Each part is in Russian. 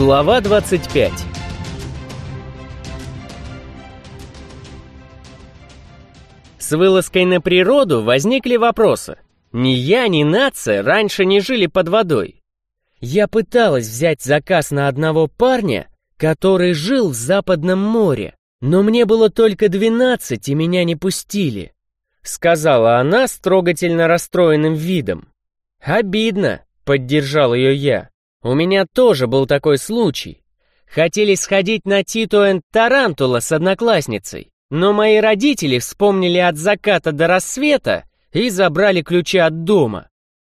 Глава 25 С вылазкой на природу возникли вопросы. Ни я, ни нация раньше не жили под водой. Я пыталась взять заказ на одного парня, который жил в Западном море, но мне было только двенадцать, и меня не пустили. Сказала она с трогательно расстроенным видом. «Обидно», — поддержал ее я. «У меня тоже был такой случай. Хотели сходить на Tito and Tarantula с одноклассницей, но мои родители вспомнили от заката до рассвета и забрали ключи от дома.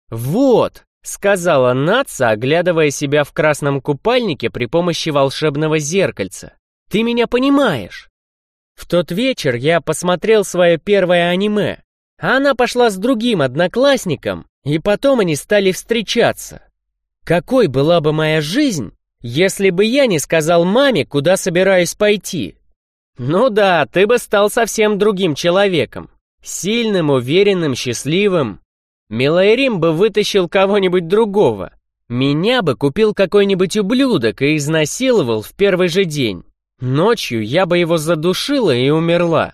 «Вот», — сказала Натса, оглядывая себя в красном купальнике при помощи волшебного зеркальца. «Ты меня понимаешь?» В тот вечер я посмотрел свое первое аниме, она пошла с другим одноклассником, и потом они стали встречаться. Какой была бы моя жизнь, если бы я не сказал маме, куда собираюсь пойти? Ну да, ты бы стал совсем другим человеком. Сильным, уверенным, счастливым. Милайрим бы вытащил кого-нибудь другого. Меня бы купил какой-нибудь ублюдок и изнасиловал в первый же день. Ночью я бы его задушила и умерла.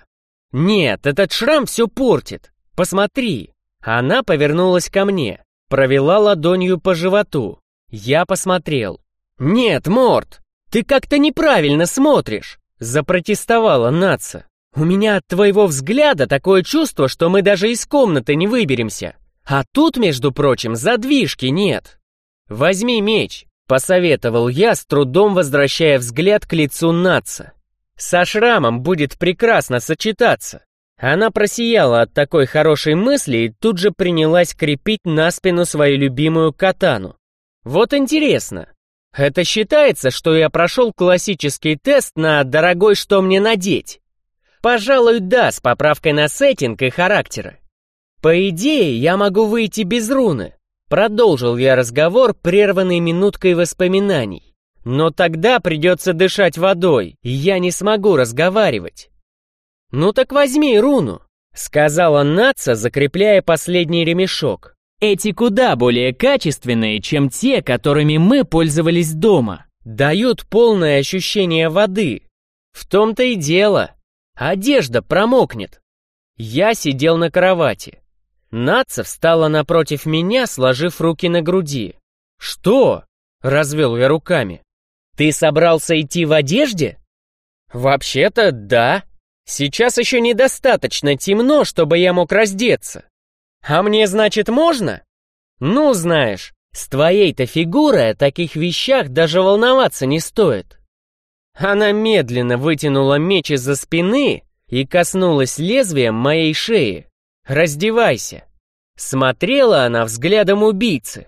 Нет, этот шрам все портит. Посмотри. Она повернулась ко мне, провела ладонью по животу. Я посмотрел. Нет, Морт, ты как-то неправильно смотришь. Запротестовала Наца. «У меня от твоего взгляда такое чувство, что мы даже из комнаты не выберемся. А тут, между прочим, задвижки нет. Возьми меч», — посоветовал я, с трудом возвращая взгляд к лицу Наца. «Со шрамом будет прекрасно сочетаться». Она просияла от такой хорошей мысли и тут же принялась крепить на спину свою любимую катану. «Вот интересно, это считается, что я прошел классический тест на «дорогой, что мне надеть»? Пожалуй, да, с поправкой на сеттинг и характера. По идее, я могу выйти без руны. Продолжил я разговор, прерванный минуткой воспоминаний. Но тогда придется дышать водой, и я не смогу разговаривать. «Ну так возьми руну», — сказала Наца, закрепляя последний ремешок. Эти куда более качественные, чем те, которыми мы пользовались дома. Дают полное ощущение воды. В том-то и дело. Одежда промокнет. Я сидел на кровати. Наца встала напротив меня, сложив руки на груди. «Что?» — развел я руками. «Ты собрался идти в одежде?» «Вообще-то, да. Сейчас еще недостаточно темно, чтобы я мог раздеться. А мне, значит, можно? Ну, знаешь, с твоей-то фигурой о таких вещах даже волноваться не стоит. Она медленно вытянула меч из-за спины и коснулась лезвием моей шеи. «Раздевайся!» Смотрела она взглядом убийцы.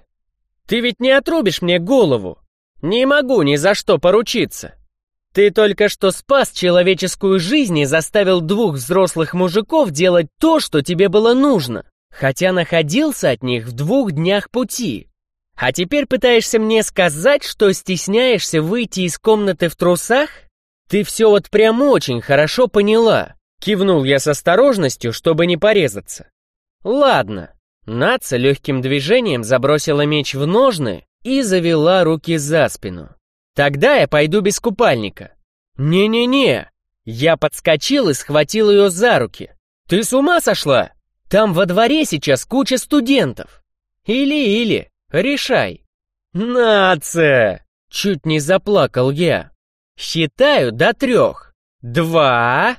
«Ты ведь не отрубишь мне голову? Не могу ни за что поручиться. Ты только что спас человеческую жизнь и заставил двух взрослых мужиков делать то, что тебе было нужно хотя находился от них в двух днях пути. А теперь пытаешься мне сказать, что стесняешься выйти из комнаты в трусах? Ты все вот прям очень хорошо поняла. Кивнул я с осторожностью, чтобы не порезаться. Ладно. Наца легким движением забросила меч в ножны и завела руки за спину. Тогда я пойду без купальника. Не-не-не. Я подскочил и схватил ее за руки. Ты с ума сошла? Там во дворе сейчас куча студентов. Или-или, решай. Нация! Чуть не заплакал я. Считаю до трех. Два.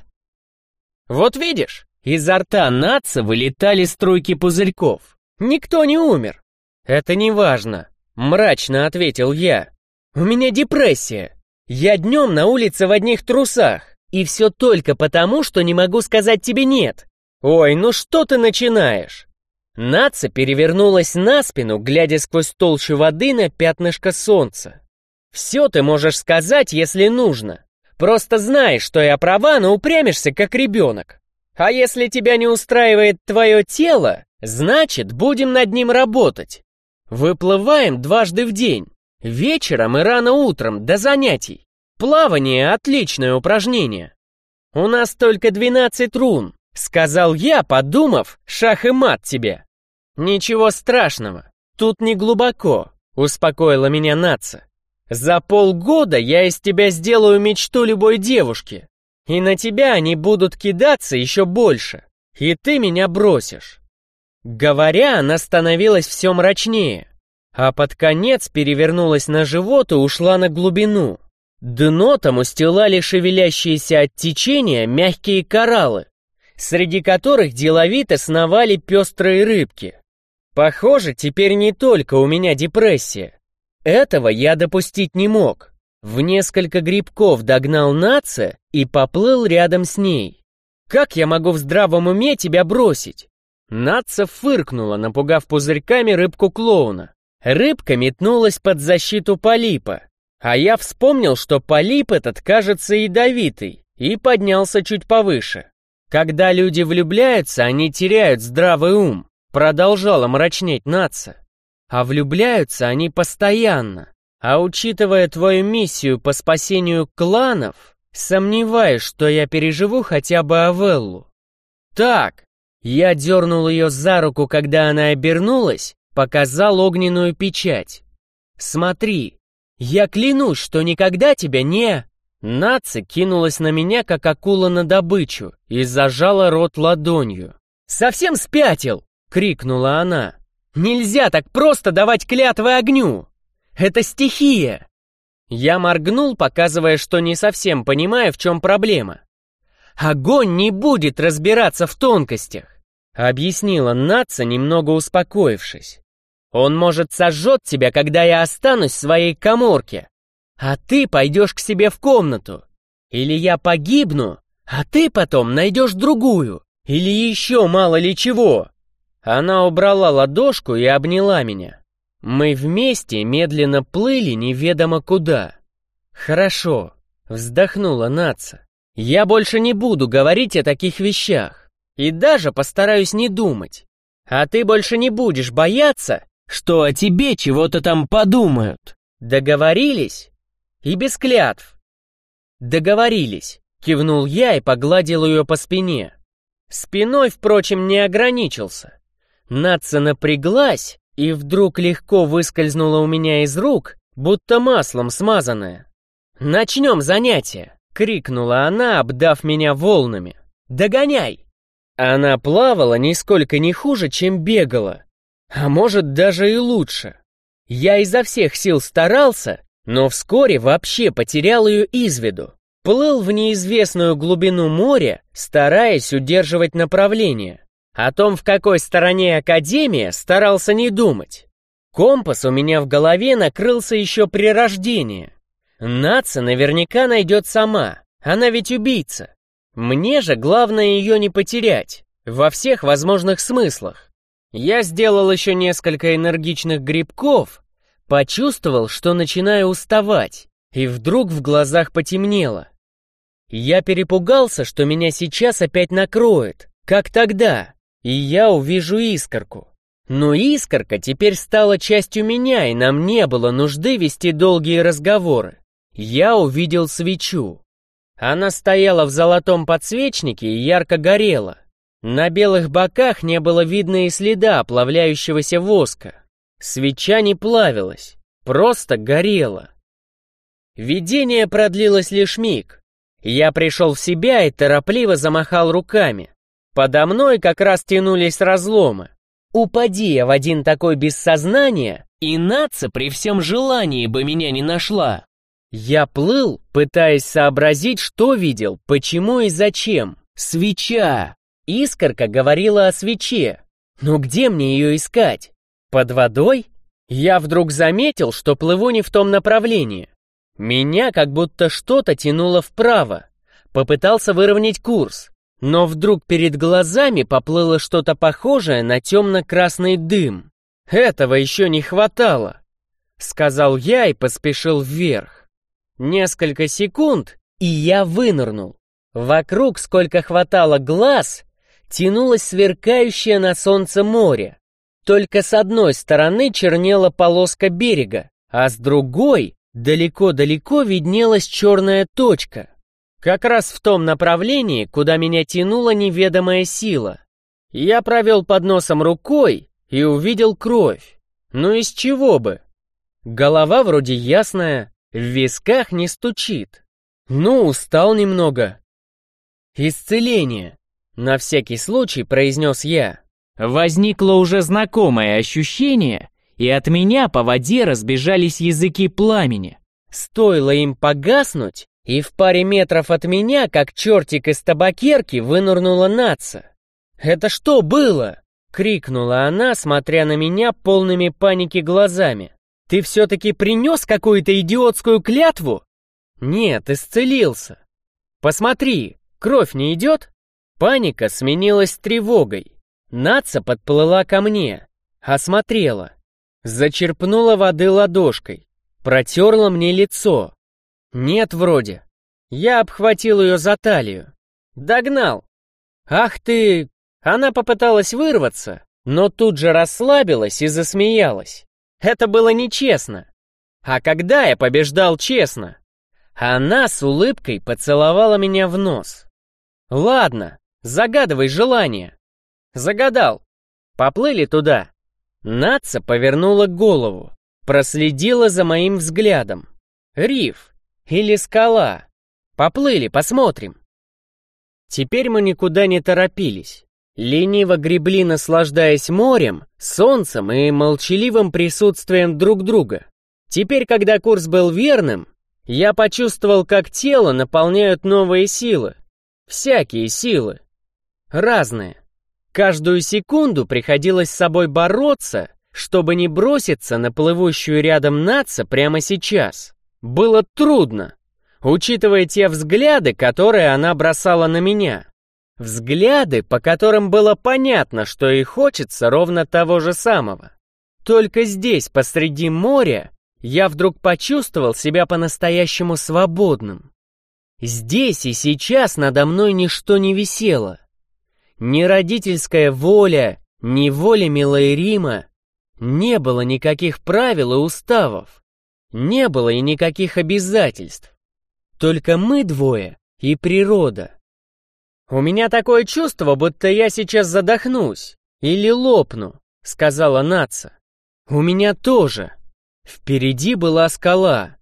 Вот видишь, изо рта наца вылетали струйки пузырьков. Никто не умер. Это не важно, мрачно ответил я. У меня депрессия. Я днем на улице в одних трусах. И все только потому, что не могу сказать тебе «нет». «Ой, ну что ты начинаешь?» Наца перевернулась на спину, глядя сквозь толщу воды на пятнышко солнца. «Все ты можешь сказать, если нужно. Просто знаешь, что я права, но упрямишься, как ребенок. А если тебя не устраивает твое тело, значит, будем над ним работать. Выплываем дважды в день, вечером и рано утром, до занятий. Плавание — отличное упражнение. У нас только 12 рун, Сказал я, подумав, шах и мат тебе. Ничего страшного, тут не глубоко, успокоила меня Наца. За полгода я из тебя сделаю мечту любой девушки. И на тебя они будут кидаться еще больше. И ты меня бросишь. Говоря, она становилась все мрачнее, а под конец перевернулась на живот и ушла на глубину. Дно там устилали шевелящиеся от течения мягкие кораллы, среди которых деловито сновали пестрые рыбки. Похоже, теперь не только у меня депрессия. Этого я допустить не мог. В несколько грибков догнал Наца и поплыл рядом с ней. «Как я могу в здравом уме тебя бросить?» Наца фыркнула, напугав пузырьками рыбку-клоуна. Рыбка метнулась под защиту полипа, а я вспомнил, что полип этот кажется ядовитый, и поднялся чуть повыше. Когда люди влюбляются, они теряют здравый ум, продолжала мрачнеть Наца. А влюбляются они постоянно. А учитывая твою миссию по спасению кланов, сомневаюсь, что я переживу хотя бы Авеллу. Так, я дернул ее за руку, когда она обернулась, показал огненную печать. Смотри, я клянусь, что никогда тебя не... Наци кинулась на меня, как акула на добычу, и зажала рот ладонью. «Совсем спятил!» — крикнула она. Нельзя так просто давать клятвы огню! Это стихия!» Я моргнул, показывая, что не совсем понимаю, в чем проблема. «Огонь не будет разбираться в тонкостях», — объяснила Натса, немного успокоившись. «Он, может, сожжет тебя, когда я останусь в своей коморке, а ты пойдешь к себе в комнату. Или я погибну, а ты потом найдешь другую, или еще мало ли чего. Она убрала ладошку и обняла меня. Мы вместе медленно плыли неведомо куда. «Хорошо», — вздохнула Наца. «Я больше не буду говорить о таких вещах. И даже постараюсь не думать. А ты больше не будешь бояться, что о тебе чего-то там подумают. Договорились? И без клятв». «Договорились», — кивнул я и погладил ее по спине. Спиной, впрочем, не ограничился. Натса напряглась и вдруг легко выскользнула у меня из рук, будто маслом смазанная. «Начнем занятие!» — крикнула она, обдав меня волнами. «Догоняй!» Она плавала нисколько не хуже, чем бегала. А может, даже и лучше. Я изо всех сил старался, но вскоре вообще потерял ее из виду. Плыл в неизвестную глубину моря, стараясь удерживать направление. О том, в какой стороне Академия, старался не думать. Компас у меня в голове накрылся еще при рождении. Наца наверняка найдет сама, она ведь убийца. Мне же главное ее не потерять, во всех возможных смыслах. Я сделал еще несколько энергичных грибков, почувствовал, что начинаю уставать, и вдруг в глазах потемнело. Я перепугался, что меня сейчас опять накроет, как тогда, и я увижу искорку. Но искорка теперь стала частью меня, и нам не было нужды вести долгие разговоры. Я увидел свечу. Она стояла в золотом подсвечнике и ярко горела. На белых боках не было видно и следа плавляющегося воска. Свеча не плавилась, просто горела. Видение продлилось лишь миг. Я пришел в себя и торопливо замахал руками. Подо мной как раз тянулись разломы. Упади я в один такой без сознания, и наца при всем желании бы меня не нашла. Я плыл, пытаясь сообразить, что видел, почему и зачем. Свеча! Искорка говорила о свече. Но где мне ее искать? Под водой? Я вдруг заметил, что плыву не в том направлении. Меня как будто что-то тянуло вправо. Попытался выровнять курс. Но вдруг перед глазами поплыло что-то похожее на темно-красный дым. Этого еще не хватало, сказал я и поспешил вверх. Несколько секунд, и я вынырнул. Вокруг, сколько хватало глаз, тянулось сверкающее на солнце море. Только с одной стороны чернела полоска берега, а с другой далеко-далеко виднелась черная точка. Как раз в том направлении, куда меня тянула неведомая сила. Я провел под носом рукой и увидел кровь. Ну из чего бы? Голова вроде ясная, В висках не стучит. Ну, устал немного. Исцеление. На всякий случай произнес я. Возникло уже знакомое ощущение, и от меня по воде разбежались языки пламени. Стоило им погаснуть, и в паре метров от меня, как чертик из табакерки, вынырнула наца. «Это что было?» — крикнула она, смотря на меня полными паники глазами. «Ты все-таки принес какую-то идиотскую клятву?» «Нет, исцелился. Посмотри, кровь не идет?» Паника сменилась тревогой. Наца подплыла ко мне, осмотрела, зачерпнула воды ладошкой, протерла мне лицо. Нет, вроде. Я обхватил ее за талию. Догнал. Ах ты... Она попыталась вырваться, но тут же расслабилась и засмеялась. Это было нечестно. А когда я побеждал честно? Она с улыбкой поцеловала меня в нос. Ладно, загадывай желание. Загадал. Поплыли туда. Наца повернула голову, проследила за моим взглядом. Риф или скала. Поплыли, посмотрим. Теперь мы никуда не торопились. Лениво гребли, наслаждаясь морем, солнцем и молчаливым присутствием друг друга. Теперь, когда курс был верным, я почувствовал, как тело наполняют новые силы. Всякие силы. Разные. Каждую секунду приходилось с собой бороться, чтобы не броситься на плывущую рядом наца прямо сейчас. Было трудно, учитывая те взгляды, которые она бросала на меня. Взгляды, по которым было понятно, что ей хочется ровно того же самого. Только здесь, посреди моря, я вдруг почувствовал себя по-настоящему свободным. Здесь и сейчас надо мной ничто не висело. Ни родительская воля, ни воля милой Рима. Не было никаких правил и уставов. Не было и никаких обязательств. Только мы двое и природа. «У меня такое чувство, будто я сейчас задохнусь или лопну», — сказала Наца. «У меня тоже». Впереди была скала.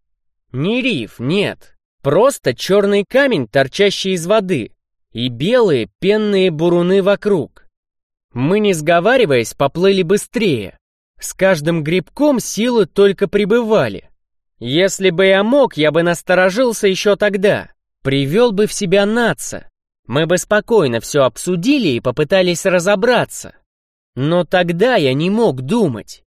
Не риф, нет. Просто черный камень, торчащий из воды и белые пенные буруны вокруг. Мы, не сговариваясь, поплыли быстрее. С каждым грибком силы только прибывали. Если бы я мог, я бы насторожился еще тогда. Привел бы в себя наца. Мы бы спокойно все обсудили и попытались разобраться. Но тогда я не мог думать.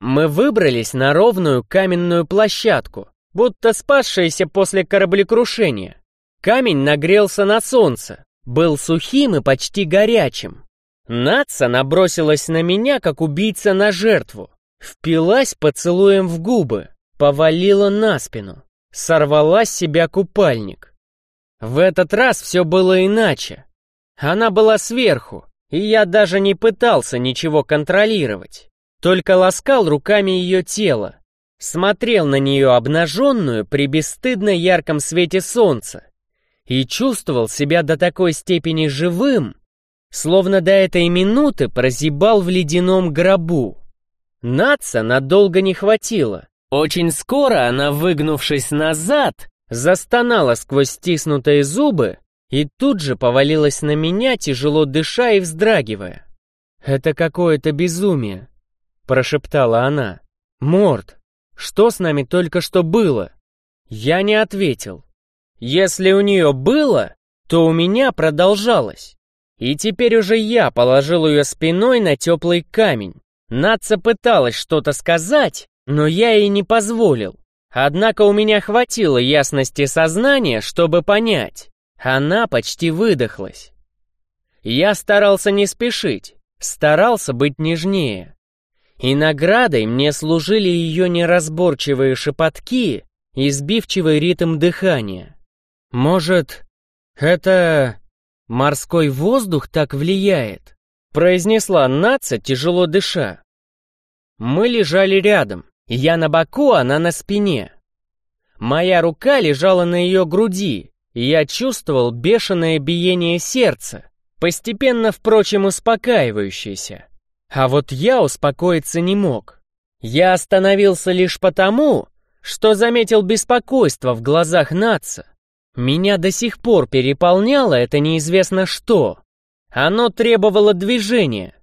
Мы выбрались на ровную каменную площадку, будто спасшиеся после кораблекрушения. Камень нагрелся на солнце, был сухим и почти горячим. Наца набросилась на меня, как убийца на жертву. Впилась поцелуем в губы, повалила на спину, сорвала с себя купальник. В этот раз все было иначе. Она была сверху, и я даже не пытался ничего контролировать. Только ласкал руками ее тело, смотрел на нее обнаженную при бесстыдно ярком свете солнца и чувствовал себя до такой степени живым, словно до этой минуты прозябал в ледяном гробу. Наца надолго не хватило. Очень скоро она, выгнувшись назад, застонала сквозь стиснутые зубы и тут же повалилась на меня, тяжело дыша и вздрагивая. «Это какое-то безумие», — прошептала она. «Морд, что с нами только что было?» Я не ответил. Если у нее было, то у меня продолжалось. И теперь уже я положил ее спиной на теплый камень. Наца пыталась что-то сказать, но я ей не позволил. Однако у меня хватило ясности сознания, чтобы понять. Она почти выдохлась. Я старался не спешить, старался быть нежнее. И наградой мне служили ее неразборчивые шепотки и сбивчивый ритм дыхания. «Может, это морской воздух так влияет?» произнесла Наца, тяжело дыша. Мы лежали рядом, я на боку, она на спине. Моя рука лежала на ее груди, я чувствовал бешеное биение сердца, постепенно, впрочем, успокаивающееся. А вот я успокоиться не мог. Я остановился лишь потому, что заметил беспокойство в глазах Натса. Меня до сих пор переполняло это неизвестно что. Оно требовало движения,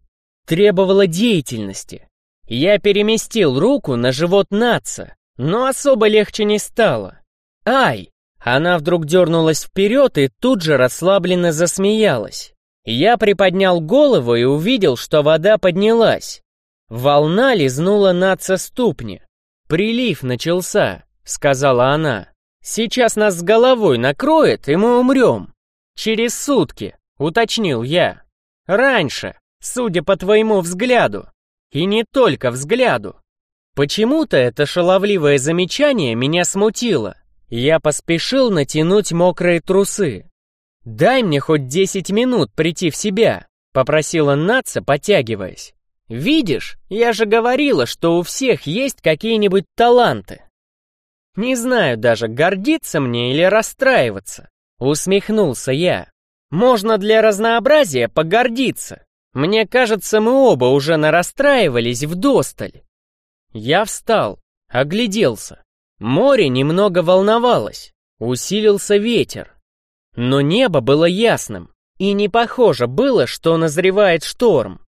требовало деятельности. Я переместил руку на живот Натса, но особо легче не стало. «Ай!» Она вдруг дернулась вперед и тут же расслабленно засмеялась. Я приподнял голову и увидел, что вода поднялась. Волна лизнула Натса ступни. «Прилив начался», — сказала она. «Сейчас нас с головой накроет, и мы умрем. Через сутки», — уточнил я. «Раньше, судя по твоему взгляду. И не только взгляду». Почему-то это шаловливое замечание меня смутило. Я поспешил натянуть мокрые трусы. «Дай мне хоть десять минут прийти в себя», — попросила Натса, потягиваясь. Видишь, я же говорила, что у всех есть какие-нибудь таланты. Не знаю даже, гордиться мне или расстраиваться. Усмехнулся я. Можно для разнообразия погордиться. Мне кажется, мы оба уже нарастраивались вдосталь. Я встал, огляделся. Море немного волновалось, усилился ветер. Но небо было ясным, и не похоже было, что назревает шторм.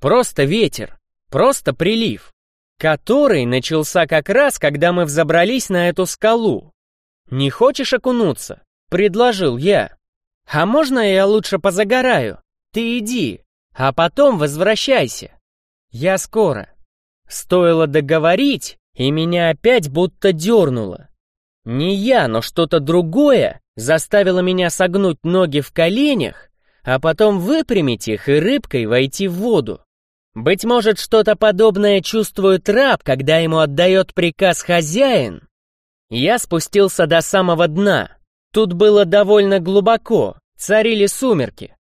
Просто ветер, просто прилив, который начался как раз, когда мы взобрались на эту скалу. «Не хочешь окунуться?» — предложил я. «А можно я лучше позагораю? Ты иди, а потом возвращайся. Я скоро». Стоило договорить, и меня опять будто дернуло. Не я, но что-то другое заставило меня согнуть ноги в коленях, а потом выпрямить их и рыбкой войти в воду. Быть может, что-то подобное чувствует раб, когда ему отдает приказ хозяин? Я спустился до самого дна. Тут было довольно глубоко, царили сумерки.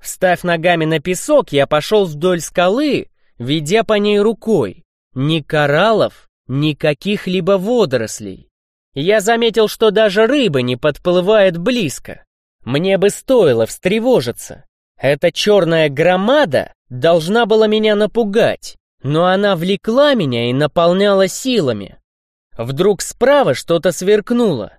Встав ногами на песок, я пошел вдоль скалы, ведя по ней рукой. Ни кораллов, ни каких-либо водорослей. Я заметил, что даже рыба не подплывает близко. Мне бы стоило встревожиться. Эта черная громада должна была меня напугать, но она влекла меня и наполняла силами. Вдруг справа что-то сверкнуло.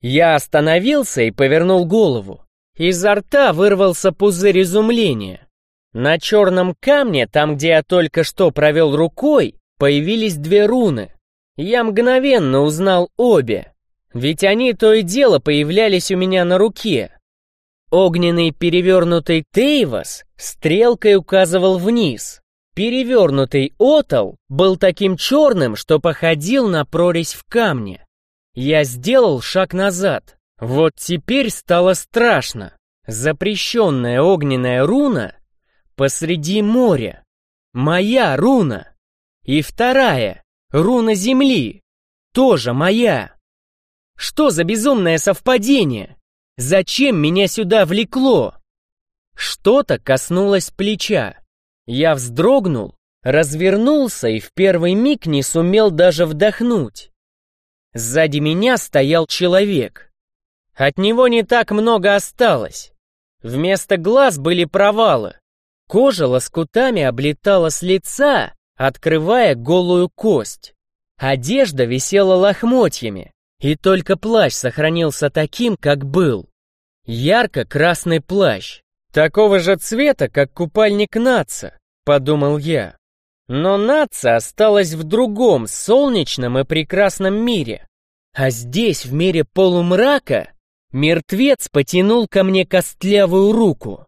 Я остановился и повернул голову. Изо рта вырвался пузырь изумления. На черном камне, там, где я только что провел рукой, появились две руны. Я мгновенно узнал обе, ведь они то и дело появлялись у меня на руке. Огненный перевернутый Тейвас стрелкой указывал вниз. Перевернутый Отал был таким черным, что походил на прорезь в камне. Я сделал шаг назад. Вот теперь стало страшно. Запрещенная огненная руна посреди моря. Моя руна. И вторая, руна земли, тоже моя. Что за безумное совпадение? Зачем меня сюда влекло? Что-то коснулось плеча. Я вздрогнул, развернулся и в первый миг не сумел даже вдохнуть. Сзади меня стоял человек. От него не так много осталось. Вместо глаз были провалы. Кожа лоскутами облетала с лица, открывая голую кость. Одежда висела лохмотьями, и только плащ сохранился таким, как был. Ярко-красный плащ. Такого же цвета, как купальник Наца, подумал я. Но Наца осталась в другом, солнечном и прекрасном мире. А здесь, в мире полумрака, мертвец потянул ко мне костлявую руку.